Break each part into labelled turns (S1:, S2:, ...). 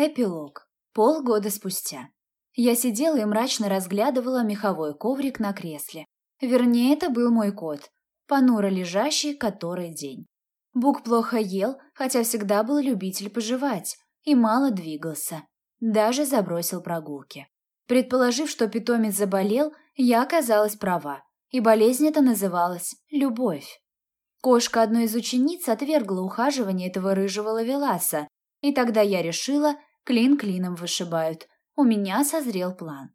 S1: Эпилог. Полгода спустя. Я сидела и мрачно разглядывала меховой коврик на кресле. Вернее, это был мой кот, понуро лежащий который день. Бук плохо ел, хотя всегда был любитель пожевать, и мало двигался. Даже забросил прогулки. Предположив, что питомец заболел, я оказалась права, и болезнь эта называлась «любовь». Кошка одной из учениц отвергла ухаживание этого рыжего лавеласа, и тогда я решила, Клин клином вышибают. У меня созрел план.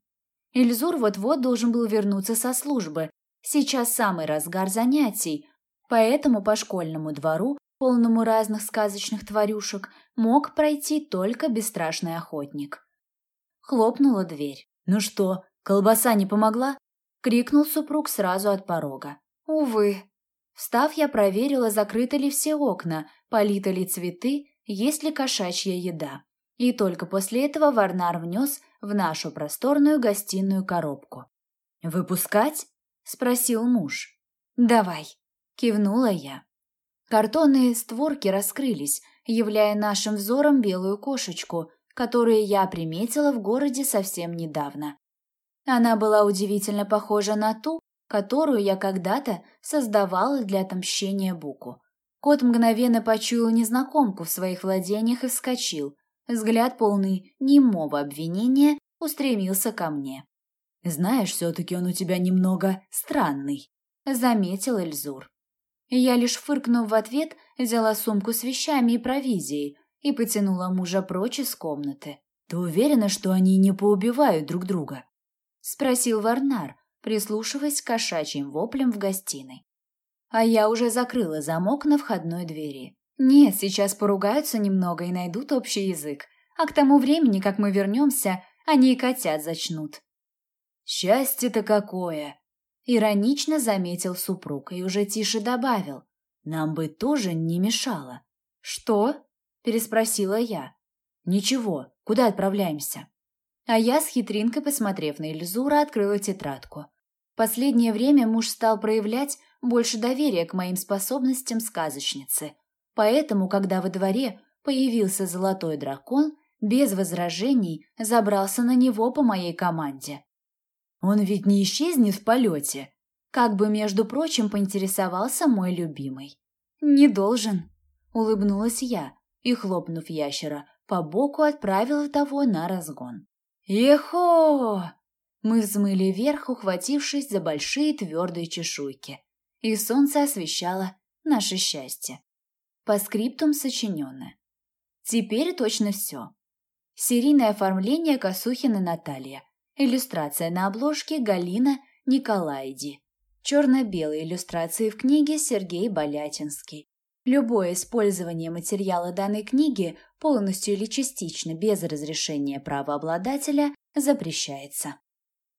S1: Ильзур вот-вот должен был вернуться со службы. Сейчас самый разгар занятий, поэтому по школьному двору, полному разных сказочных тварюшек, мог пройти только бесстрашный охотник. Хлопнула дверь. «Ну что, колбаса не помогла?» — крикнул супруг сразу от порога. «Увы». Встав, я проверила, закрыты ли все окна, политы ли цветы, есть ли кошачья еда. И только после этого Варнар внес в нашу просторную гостиную коробку. «Выпускать?» – спросил муж. «Давай», – кивнула я. Картонные створки раскрылись, являя нашим взором белую кошечку, которую я приметила в городе совсем недавно. Она была удивительно похожа на ту, которую я когда-то создавала для отомщения Буку. Кот мгновенно почуял незнакомку в своих владениях и вскочил, Взгляд, полный немого обвинения, устремился ко мне. «Знаешь, все-таки он у тебя немного странный», — заметил Эльзур. Я лишь фыркнув в ответ, взяла сумку с вещами и провизией и потянула мужа прочь из комнаты. «Ты уверена, что они не поубивают друг друга?» — спросил Варнар, прислушиваясь к кошачьим воплям в гостиной. А я уже закрыла замок на входной двери. Нет, сейчас поругаются немного и найдут общий язык, а к тому времени, как мы вернемся, они и котят зачнут. «Счастье-то какое!» — иронично заметил супруг и уже тише добавил. «Нам бы тоже не мешало». «Что?» — переспросила я. «Ничего, куда отправляемся?» А я с хитринкой, посмотрев на Эльзура, открыла тетрадку. Последнее время муж стал проявлять больше доверия к моим способностям сказочницы — Поэтому, когда во дворе появился золотой дракон, без возражений забрался на него по моей команде. «Он ведь не исчезнет в полете?» Как бы, между прочим, поинтересовался мой любимый. «Не должен», — улыбнулась я и, хлопнув ящера, по боку отправила того на разгон. «Ехо!» Мы взмыли вверх, ухватившись за большие твердые чешуйки, и солнце освещало наше счастье. По скриптум сочиненное. Теперь точно все. Серийное оформление Косухина Наталья. Иллюстрация на обложке Галина Николаиди. Черно-белые иллюстрации в книге Сергей Болятинский. Любое использование материала данной книги полностью или частично без разрешения правообладателя запрещается.